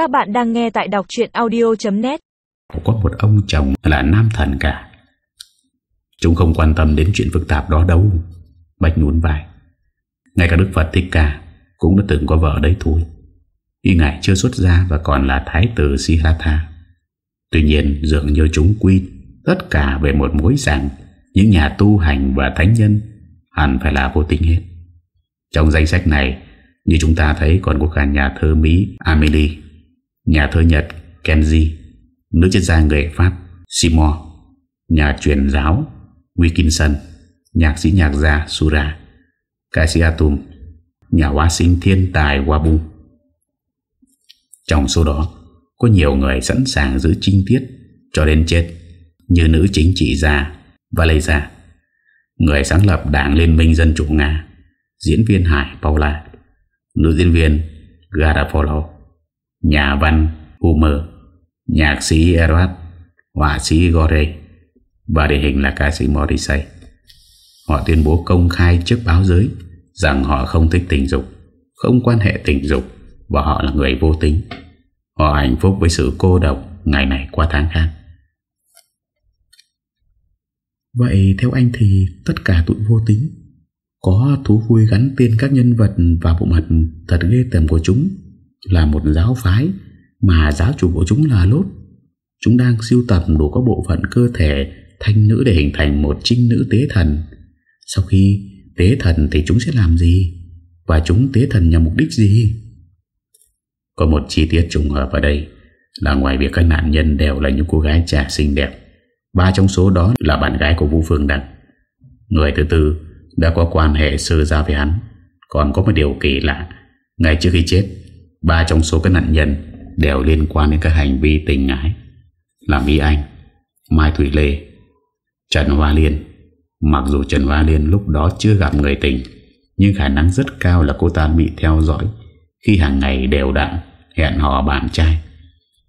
Các bạn đang nghe tại đọc chuyện audio.net Có một ông chồng là nam thần cả. Chúng không quan tâm đến chuyện phức tạp đó đâu. Bạch nhún vai. Ngay cả Đức Phật Thích Ca Cũng đã từng có vợ đấy thôi. Khi Ngài chưa xuất gia và còn là Thái tử sihatha Tuy nhiên, dường như chúng quy Tất cả về một mối rằng Những nhà tu hành và thánh nhân Hẳn phải là vô tình hết. Trong danh sách này, Như chúng ta thấy còn có cả nhà thơ Mỹ Amelie Nhà thơ Nhật Kenji Nữ triết gia người Pháp Simon Nhà truyền giáo Wilkinson Nhạc sĩ nhạc gia Sura. Ca sĩ Atum, Nhà hóa sinh thiên tài Wabu. Trong số đó Có nhiều người sẵn sàng giữ trinh tiết Cho đến chết Như nữ chính trị gia Valeria, Người sáng lập đảng Liên minh Dân chủ Nga Diễn viên Hải Paula Nữ diễn viên Garafolo Nhà văn Homer, Nhạc sĩ Erat Họa sĩ Gore. Và địa hình là ca sĩ Morrissey. Họ tuyên bố công khai trước báo giới Rằng họ không thích tình dục, Không quan hệ tình dục Và họ là người vô tính. Họ hạnh phúc với sự cô độc Ngày này qua tháng khác. Vậy theo anh thì tất cả tụi vô tính Có thú vui gắn tên các nhân vật và bộ mặt thật ghê tầm của chúng là một giáo phái, Mà giáo chủ của chúng là lốt Chúng đang siêu tập đủ các bộ phận cơ thể thanh nữ để hình thành một trinh nữ tế thần Sau khi tế thần thì chúng sẽ làm gì? Và chúng tế thần nhằm mục đích gì? Có một chi tiết trùng hợp ở đây, Là ngoài việc các nạn nhân đều là những cô gái trẻ xinh đẹp Ba trong số đó là bạn gái của Vũ Phương Đặng. Người thứ tư đã có quan hệ sơ ra với hắn Còn có một điều kỳ lạ, Ngay trước khi chết Ba trong số các nạn nhân đều liên quan đến các hành vi tình ái. Là Mỹ Anh Mai Thủy Lê Trần Hoa Liên. Mặc dù Trần Hoa Liên lúc đó chưa gặp người tình Nhưng khả năng rất cao là cô ta bị theo dõi Khi hàng ngày đều đặn hẹn hò bạn trai.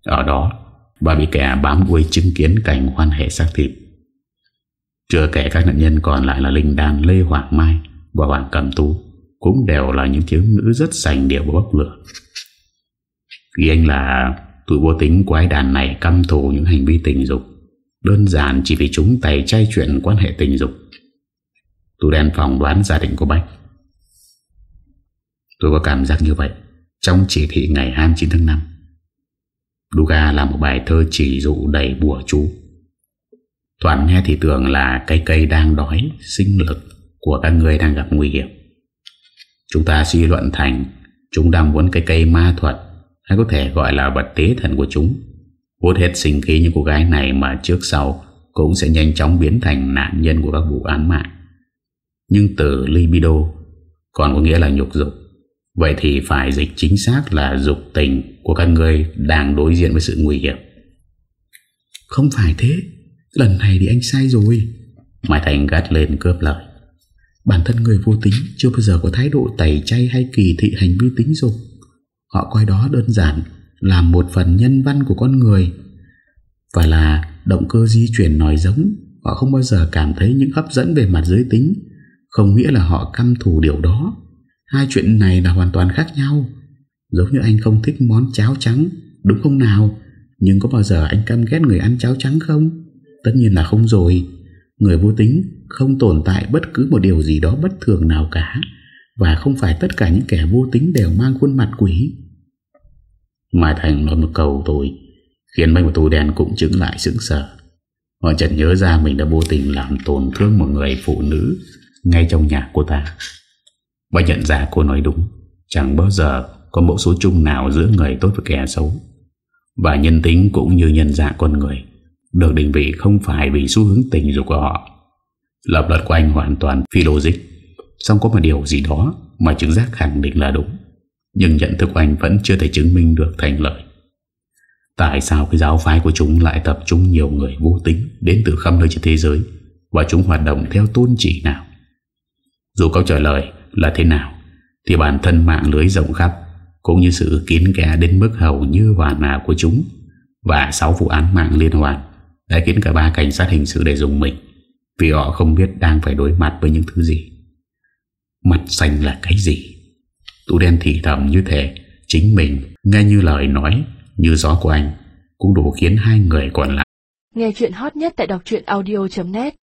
Ở đó Bà bị kẻ bám đuôi chứng kiến cảnh quan hệ xác thịt. Chưa kể các nạn nhân còn lại là Linh Đan, Lê Hoàng Mai và Hoàng Cầm Tú Cũng đều là những thiếu nữ rất sành điệu và bốc lửa. Vì anh là tụi vô tính quái đàn này căm thù những hành vi tình dục, Đơn giản chỉ vì chúng tay chay chuyện quan hệ tình dục. Tôi đen phòng đoán gia đình của Bách. Tôi có cảm giác như vậy Trong chỉ thị ngày 29 tháng 5 Duga là một bài thơ chỉ dụ đầy bùa chú. Toàn nghe thì tưởng là cây cây đang đói, Sinh lực của các người đang gặp nguy hiểm. Chúng ta suy luận thành, Chúng đang muốn cây cây ma thuật hay có thể gọi là vật tế thần của chúng Hút hết sinh khí như cô gái này Mà trước sau Cũng sẽ nhanh chóng biến thành nạn nhân của các vụ án mạng Nhưng từ libido Còn có nghĩa là nhục dục Vậy thì phải dịch chính xác là dục tình của các người đang đối diện với sự nguy hiểm. Không phải thế, lần này thì anh sai rồi. Mai Thành gắt lên cướp lời. Bản thân người vô tính chưa bao giờ có thái độ tẩy chay hay kỳ thị hành vi tính dục. Họ coi đó đơn giản là một phần nhân văn của con người. Và là động cơ di chuyển nói giống. Họ không bao giờ cảm thấy những hấp dẫn về mặt giới tính, không nghĩa là họ căm thù điều đó. Hai chuyện này là hoàn toàn khác nhau. Giống như anh không thích món cháo trắng Đúng không nào? Nhưng có bao giờ anh căm ghét người ăn cháo trắng không? Tất nhiên là không rồi. Người vô tính không tồn tại bất cứ một điều gì đó bất thường nào cả. Và không phải tất cả những kẻ vô tính đều mang khuôn mặt quỷ. Mai Thành nói một câu tôi, Khiến mấy một tù đen cũng chứng lại sững sờ. Họ chợt nhớ ra mình đã vô tình làm tổn thương một người phụ nữ Ngay trong nhà cô ta. Và nhận ra cô nói đúng, Chẳng bao giờ có mẫu số chung nào giữa người tốt và kẻ xấu. Và nhân tính cũng như nhân dạng con người, Được định vị không phải vì xu hướng tình dục của họ. Lập luật của anh hoàn toàn phi logic. Xong có một điều gì đó Mà chứng giác khẳng định là đúng. Nhưng nhận thức của anh vẫn chưa thể chứng minh được thành lợi Tại sao cái giáo phái của chúng lại tập trung nhiều người vô tính Đến từ khắp nơi trên thế giới Và chúng hoạt động theo tôn chỉ nào? Dù câu trả lời là thế nào, Thì bản thân mạng lưới rộng khắp, Cũng như sự kín kẽ đến mức hầu như hoàn nào của chúng Và 6 vụ án mạng liên hoàn Đã khiến cả ba cảnh sát hình sự để dùng mình, Vì họ không biết đang phải đối mặt với những thứ gì. Mặt xanh là cái gì Tụ đen thì thầm như thế Chính mình nghe như lời nói, như gió của anh, cũng đủ khiến hai người còn lại. Nghe chuyện hot nhất tại đọc audio.net